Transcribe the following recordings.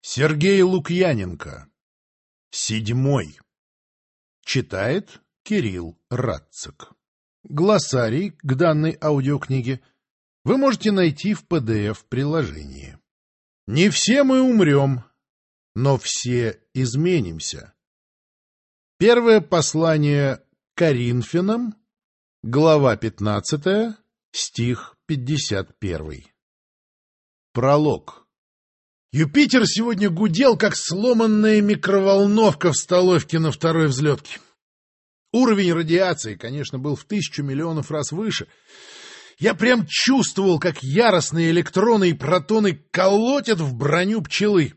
Сергей Лукьяненко. Седьмой. Читает Кирилл Радцик. Глоссарий к данной аудиокниге вы можете найти в PDF-приложении. Не все мы умрем, но все изменимся. Первое послание Коринфянам, глава 15, стих 51. Пролог. Юпитер сегодня гудел, как сломанная микроволновка в столовке на второй взлетке. Уровень радиации, конечно, был в тысячу миллионов раз выше. Я прям чувствовал, как яростные электроны и протоны колотят в броню пчелы.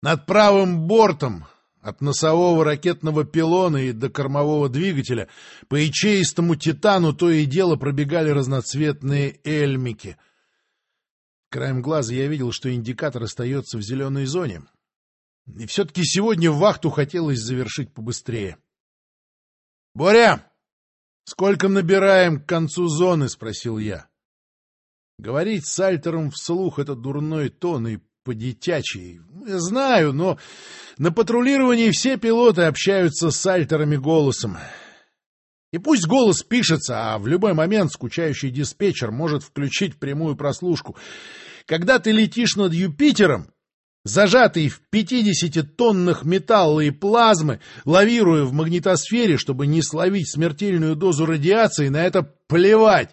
Над правым бортом, от носового ракетного пилона и до кормового двигателя, по ячеистому титану то и дело пробегали разноцветные эльмики — Краем глаза я видел, что индикатор остается в зеленой зоне. И все-таки сегодня вахту хотелось завершить побыстрее. — Боря, сколько набираем к концу зоны? — спросил я. Говорить с Альтером вслух — это дурной тон и по-детячий. Я знаю, но на патрулировании все пилоты общаются с Альтерами голосом. И пусть голос пишется, а в любой момент скучающий диспетчер может включить прямую прослушку. Когда ты летишь над Юпитером, зажатый в 50 тоннах металла и плазмы, лавируя в магнитосфере, чтобы не словить смертельную дозу радиации, на это плевать.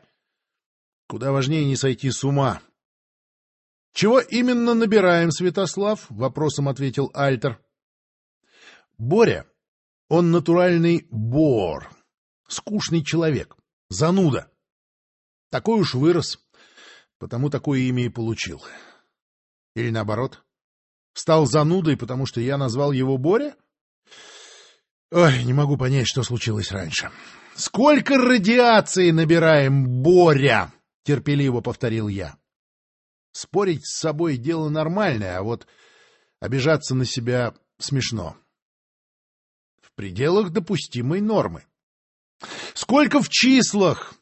Куда важнее не сойти с ума. — Чего именно набираем, Святослав? — вопросом ответил Альтер. — Боря. Он натуральный бор скучный человек, зануда. Такой уж вырос, потому такое имя и получил. Или наоборот, стал занудой, потому что я назвал его Боря? Ой, не могу понять, что случилось раньше. «Сколько радиации набираем, Боря?» — терпеливо повторил я. Спорить с собой — дело нормальное, а вот обижаться на себя смешно. В пределах допустимой нормы. Сколько в числах?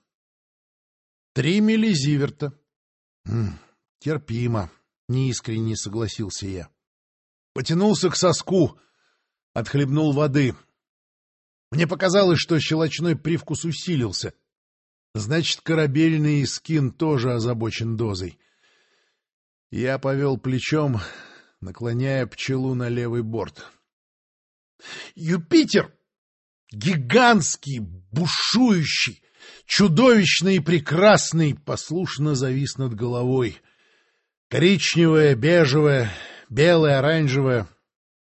Три миллизиверта. Терпимо, неискренне согласился я. Потянулся к соску, отхлебнул воды. Мне показалось, что щелочной привкус усилился. Значит, корабельный скин тоже озабочен дозой. Я повел плечом, наклоняя пчелу на левый борт. «Юпитер!» Гигантский, бушующий, чудовищный и прекрасный, послушно завис над головой. Коричневое, бежевое, белое, оранжевое.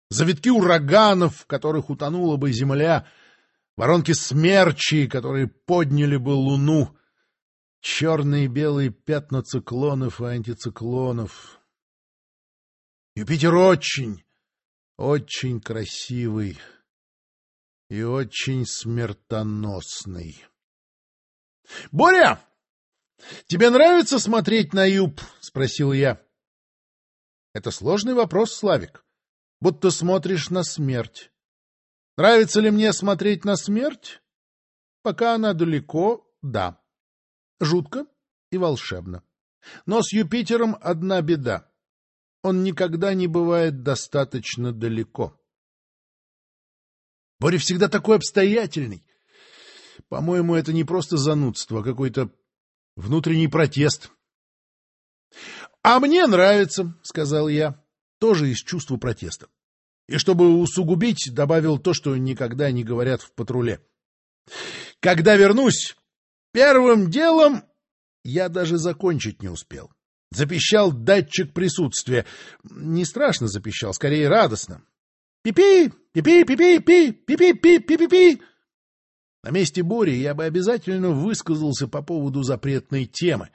Завитки ураганов, в которых утонула бы земля, воронки смерчей, которые подняли бы луну, черные и белые пятна циклонов и антициклонов. Юпитер очень, очень красивый и очень смертоносный. — Боря, тебе нравится смотреть на юб? — спросил я. — Это сложный вопрос, Славик. Будто смотришь на смерть. Нравится ли мне смотреть на смерть? Пока она далеко, да. Жутко и волшебно. Но с Юпитером одна беда. Он никогда не бывает достаточно далеко. Боря всегда такой обстоятельный. По-моему, это не просто занудство, а какой-то внутренний протест. — А мне нравится, — сказал я, тоже из чувства протеста. И чтобы усугубить, добавил то, что никогда не говорят в патруле. — Когда вернусь, первым делом я даже закончить не успел. Запищал датчик присутствия. Не страшно запищал, скорее радостно. Пи-пи! Пи-пи! Пи-пи! Пи-пи! Пи-пи-пи! На месте Бори я бы обязательно высказался по поводу запретной темы.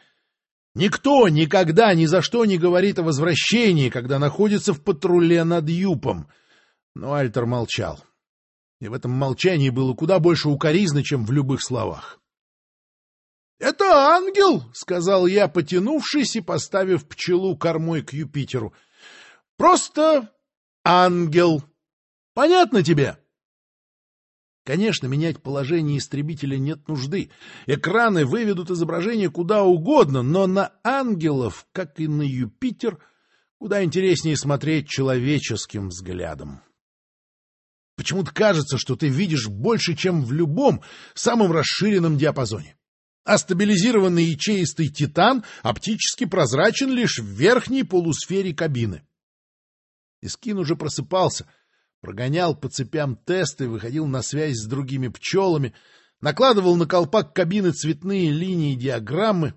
Никто никогда ни за что не говорит о возвращении, когда находится в патруле над Юпом. Но Альтер молчал. И в этом молчании было куда больше укоризны, чем в любых словах. — Это ангел, — сказал я, потянувшись и поставив пчелу кормой к Юпитеру. — Просто ангел. Понятно тебе? Конечно, менять положение истребителя нет нужды. Экраны выведут изображение куда угодно, но на ангелов, как и на Юпитер, Куда интереснее смотреть человеческим взглядом. Почему-то кажется, что ты видишь больше, чем в любом самом расширенном диапазоне. А стабилизированный ячеистый титан оптически прозрачен лишь в верхней полусфере кабины. Искин уже просыпался, прогонял по цепям тесты, выходил на связь с другими пчелами, накладывал на колпак кабины цветные линии диаграммы.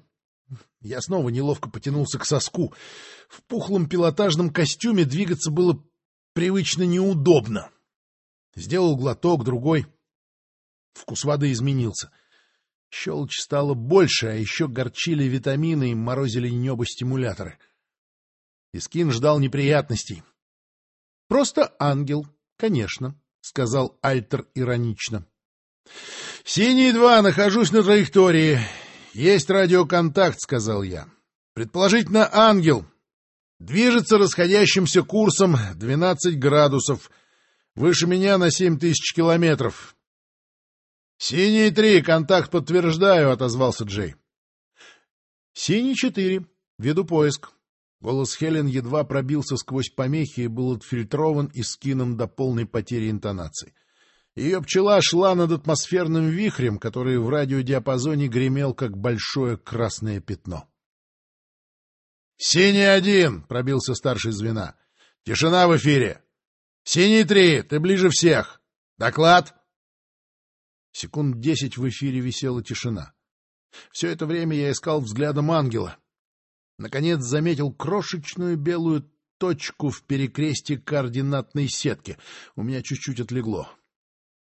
Я снова неловко потянулся к соску. В пухлом пилотажном костюме двигаться было привычно неудобно. Сделал глоток, другой. Вкус воды изменился. Щелочь стало больше, а еще горчили витамины и морозили небо-стимуляторы. Искин ждал неприятностей. — Просто ангел, конечно, — сказал Альтер иронично. — Синий-2, нахожусь на траектории. Есть радиоконтакт, — сказал я. — Предположительно, ангел. Движется расходящимся курсом 12 градусов — Выше меня на семь тысяч километров. — Синий три, контакт подтверждаю, — отозвался Джей. — Синий четыре, веду поиск. Голос Хелен едва пробился сквозь помехи и был отфильтрован и скином до полной потери интонации. Ее пчела шла над атмосферным вихрем, который в радиодиапазоне гремел, как большое красное пятно. — Синий один! — пробился старший звена. — Тишина в эфире! «Синий три, ты ближе всех! Доклад!» Секунд десять в эфире висела тишина. Все это время я искал взглядом ангела. Наконец заметил крошечную белую точку в перекрестии координатной сетки. У меня чуть-чуть отлегло.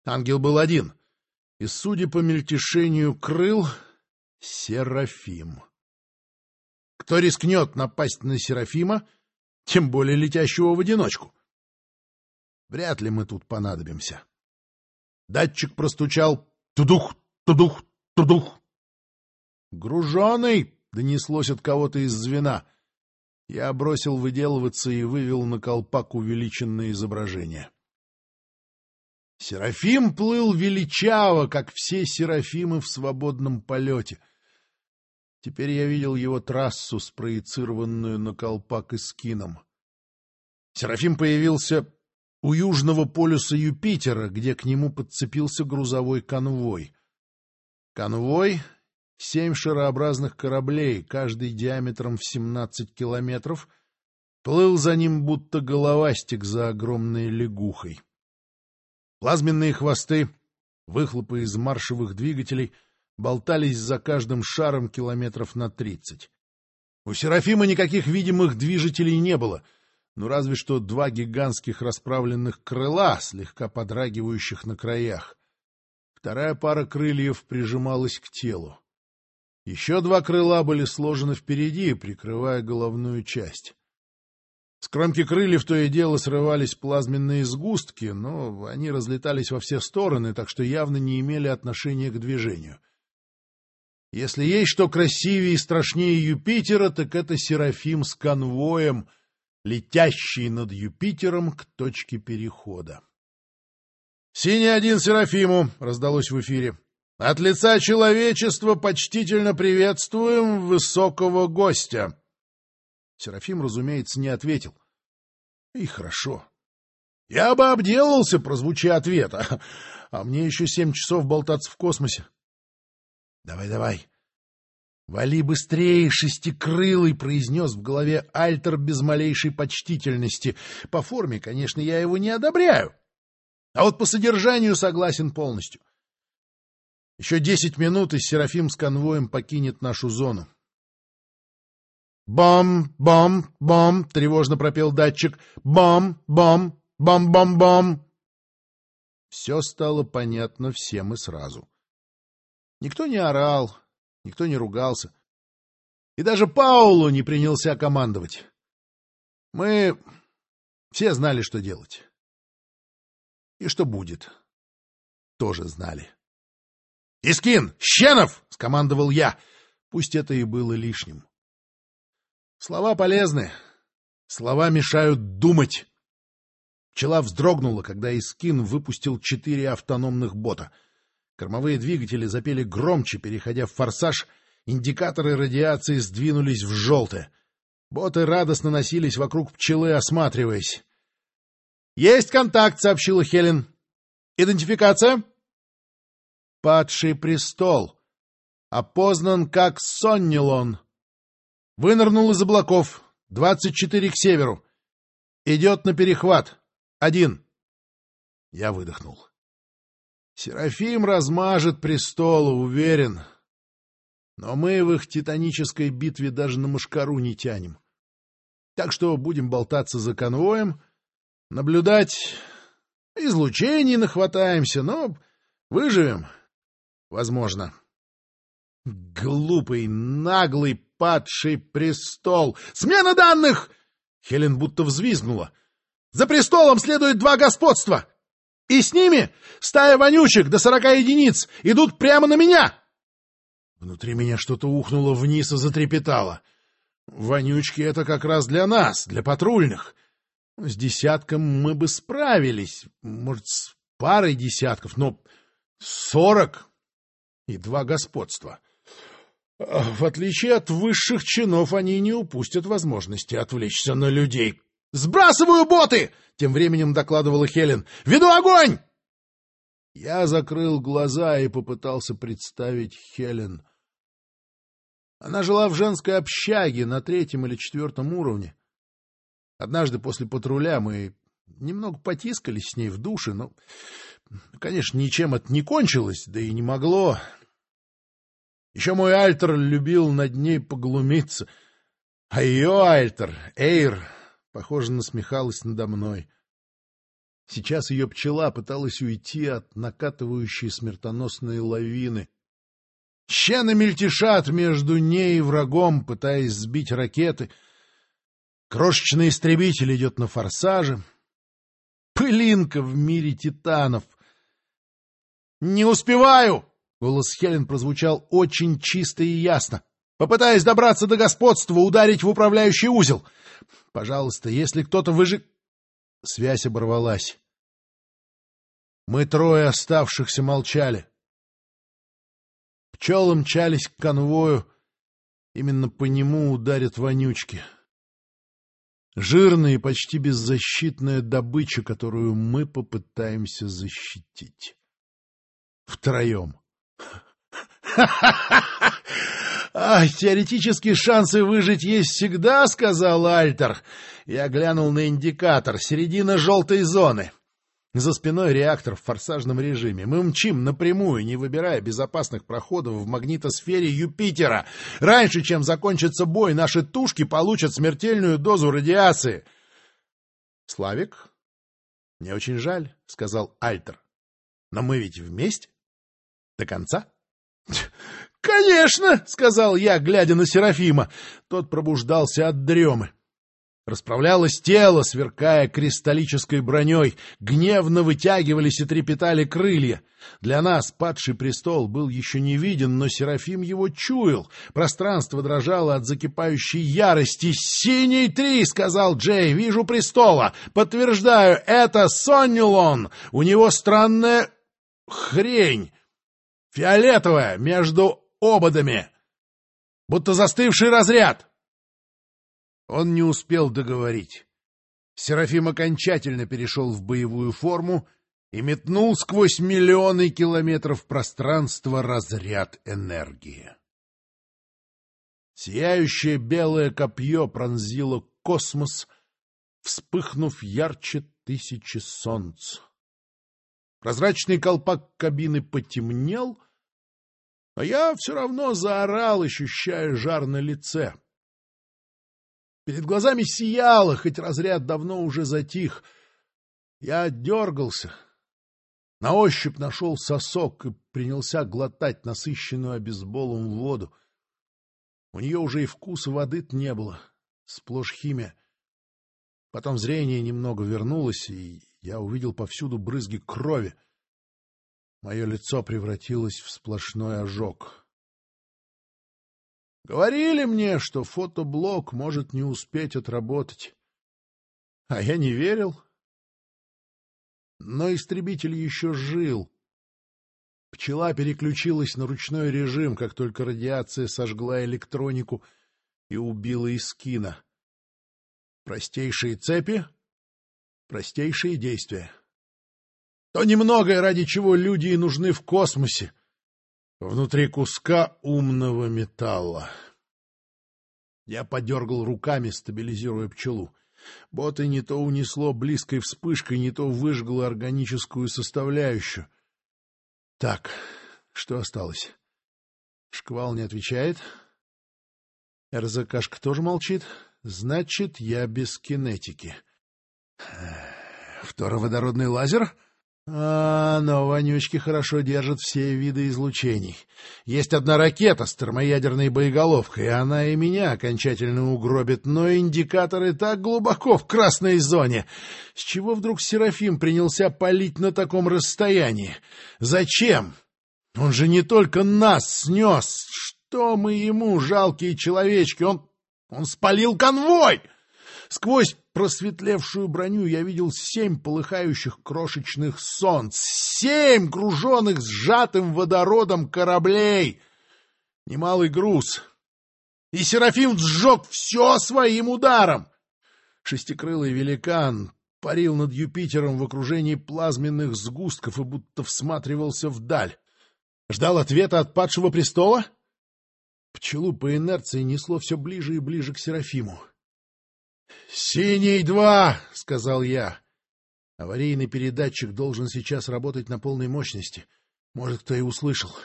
Ангел был один. И, судя по мельтешению крыл, Серафим. Кто рискнет напасть на Серафима, тем более летящего в одиночку? Вряд ли мы тут понадобимся. Датчик простучал «Тудух! Тудух! Тудух!» «Груженый!» — донеслось от кого-то из звена. Я бросил выделываться и вывел на колпак увеличенное изображение. Серафим плыл величаво, как все серафимы в свободном полете. Теперь я видел его трассу, спроецированную на колпак и скином. Серафим появился у южного полюса Юпитера, где к нему подцепился грузовой конвой. Конвой — семь шарообразных кораблей, каждый диаметром в 17 километров, плыл за ним будто головастик за огромной лягухой. Плазменные хвосты, выхлопы из маршевых двигателей болтались за каждым шаром километров на тридцать. У Серафима никаких видимых движителей не было — ну разве что два гигантских расправленных крыла, слегка подрагивающих на краях. Вторая пара крыльев прижималась к телу. Еще два крыла были сложены впереди, прикрывая головную часть. С кромки крыльев то и дело срывались плазменные сгустки, но они разлетались во все стороны, так что явно не имели отношения к движению. Если есть что красивее и страшнее Юпитера, так это Серафим с конвоем — летящий над Юпитером к точке перехода. «Синий один Серафиму!» — раздалось в эфире. «От лица человечества почтительно приветствуем высокого гостя!» Серафим, разумеется, не ответил. И хорошо. Я бы обделался, прозвучи ответа, а мне еще семь часов болтаться в космосе. Давай, давай, «Вали быстрее, шестикрылый!» — произнес в голове Альтер без малейшей почтительности. По форме, конечно, я его не одобряю, а вот по содержанию согласен полностью. Еще десять минут, и Серафим с конвоем покинет нашу зону. «Бом, бом, бом!» — тревожно пропел датчик. «Бом, бом, бом-бом-бом!» Все стало понятно всем и сразу. Никто не орал, Никто не ругался. И даже Паулу не принялся командовать. Мы все знали, что делать. И что будет. Тоже знали. — Искин! Щенов! — скомандовал я. Пусть это и было лишним. Слова полезны. Слова мешают думать. Пчела вздрогнула, когда Искин выпустил четыре автономных бота — Кормовые двигатели запели громче, переходя в форсаж, индикаторы радиации сдвинулись в желтое. Боты радостно носились вокруг пчелы, осматриваясь. «Есть контакт», — сообщила Хелен. «Идентификация?» «Падший престол. Опознан как Соннилон. Вынырнул из облаков. Двадцать четыре к северу. Идет на перехват. Один». Я выдохнул. Серафим размажет престолу, уверен. Но мы в их титанической битве даже на мушкару не тянем. Так что будем болтаться за конвоем, наблюдать, излучений нахватаемся, но выживем, возможно. Глупый, наглый, падший престол! Смена данных! Хелен будто взвизгнула. За престолом следует два господства! И с ними стая вонючек до сорока единиц идут прямо на меня! Внутри меня что-то ухнуло вниз и затрепетало. Вонючки — это как раз для нас, для патрульных. С десятком мы бы справились, может, с парой десятков, но сорок и два господства. В отличие от высших чинов, они не упустят возможности отвлечься на людей. «Сбрасываю боты!» — тем временем докладывала Хелен. «Веду огонь!» Я закрыл глаза и попытался представить Хелен. Она жила в женской общаге на третьем или четвертом уровне. Однажды после патруля мы немного потискались с ней в душе, но, конечно, ничем это не кончилось, да и не могло. Еще мой альтер любил над ней поглумиться, а ее альтер, Эйр, похоже, насмехалась надо мной. Сейчас ее пчела пыталась уйти от накатывающей смертоносной лавины. Щены мельтешат между ней и врагом, пытаясь сбить ракеты. Крошечный истребитель идет на форсаже. Пылинка в мире титанов. «Не успеваю!» — голос Хелен прозвучал очень чисто и ясно. «Попытаюсь добраться до господства, ударить в управляющий узел. Пожалуйста, если кто-то выжи...» Связь оборвалась. Мы трое оставшихся молчали. Пчелы мчались к конвою. Именно по нему ударят вонючки. Жирная и почти беззащитная добыча, которую мы попытаемся защитить. Втроем. «А, теоретические шансы выжить есть всегда», — сказал Альтер. Я глянул на индикатор. Середина желтой зоны. За спиной реактор в форсажном режиме. Мы мчим напрямую, не выбирая безопасных проходов в магнитосфере Юпитера. Раньше, чем закончится бой, наши тушки получат смертельную дозу радиации. — Славик, мне очень жаль, — сказал Альтер. — Но мы ведь вместе? До конца? — Конечно, — сказал я, глядя на Серафима. Тот пробуждался от дремы. Расправлялось тело, сверкая кристаллической броней, гневно вытягивались и трепетали крылья. Для нас падший престол был еще не виден, но Серафим его чуял. Пространство дрожало от закипающей ярости. «Синий три!» — сказал Джей. «Вижу престола! Подтверждаю, это Соннилон! У него странная хрень, фиолетовая, между ободами, будто застывший разряд!» Он не успел договорить. Серафим окончательно перешел в боевую форму и метнул сквозь миллионы километров пространства разряд энергии. Сияющее белое копье пронзило космос, вспыхнув ярче тысячи солнц. Прозрачный колпак кабины потемнел, а я все равно заорал, ощущая жар на лице. Перед глазами сияло, хоть разряд давно уже затих. Я дергался. На ощупь нашел сосок и принялся глотать насыщенную обезболом воду. У нее уже и вкуса воды не было, сплошь химия. Потом зрение немного вернулось, и я увидел повсюду брызги крови. Мое лицо превратилось в сплошной ожог. Говорили мне, что фотоблок может не успеть отработать. А я не верил. Но истребитель еще жил. Пчела переключилась на ручной режим, как только радиация сожгла электронику и убила Искина. Простейшие цепи, простейшие действия. То немногое, ради чего люди и нужны в космосе, внутри куска умного металла. Я подергал руками, стабилизируя пчелу. Боты не то унесло близкой вспышкой, не то выжгло органическую составляющую. Так, что осталось? Шквал не отвечает. РЗКшка тоже молчит. Значит, я без кинетики. Второводородный лазер? А, но вонючки хорошо держат все виды излучений. Есть одна ракета с термоядерной боеголовкой, и она и меня окончательно угробит, но индикаторы так глубоко в красной зоне. С чего вдруг Серафим принялся палить на таком расстоянии? Зачем? Он же не только нас снес. Что мы ему, жалкие человечки? Он... он спалил конвой! Сквозь просветлевшую броню я видел семь полыхающих крошечных солнц, семь груженных сжатым водородом кораблей. Немалый груз. И Серафим сжег все своим ударом. Шестикрылый великан парил над Юпитером в окружении плазменных сгустков и будто всматривался вдаль. Ждал ответа от падшего престола? Пчелу по инерции несло все ближе и ближе к Серафиму. «Синий-2!» — сказал я. Аварийный передатчик должен сейчас работать на полной мощности. Может, кто и услышал.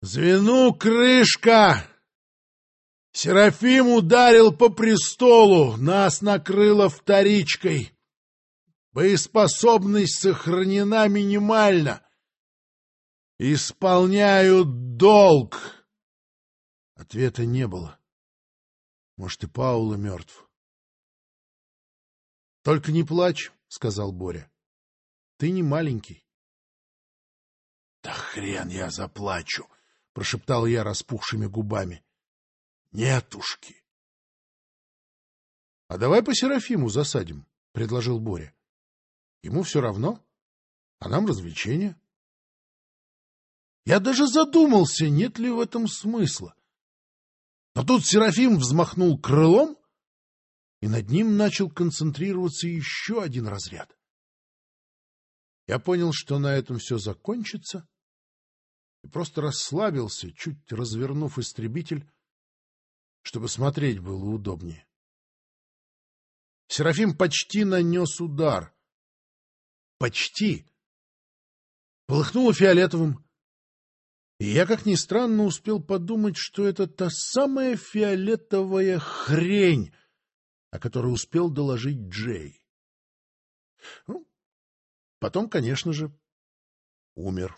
«Звену крышка!» Серафим ударил по престолу, нас накрыло вторичкой. Боеспособность сохранена минимально. Исполняю долг. Ответа не было. Может, и Паула мертв. — Только не плачь, — сказал Боря. — Ты не маленький. — Да хрен я заплачу, — прошептал я распухшими губами. — Нетушки. — А давай по Серафиму засадим, — предложил Боря. — Ему все равно, а нам развлечение. Я даже задумался, нет ли в этом смысла. Но тут Серафим взмахнул крылом, и над ним начал концентрироваться еще один разряд. Я понял, что на этом все закончится, и просто расслабился, чуть развернув истребитель, чтобы смотреть было удобнее. Серафим почти нанес удар. Почти. Полыхнуло фиолетовым. И я, как ни странно, успел подумать, что это та самая фиолетовая хрень, о которой успел доложить Джей. Ну, потом, конечно же, умер.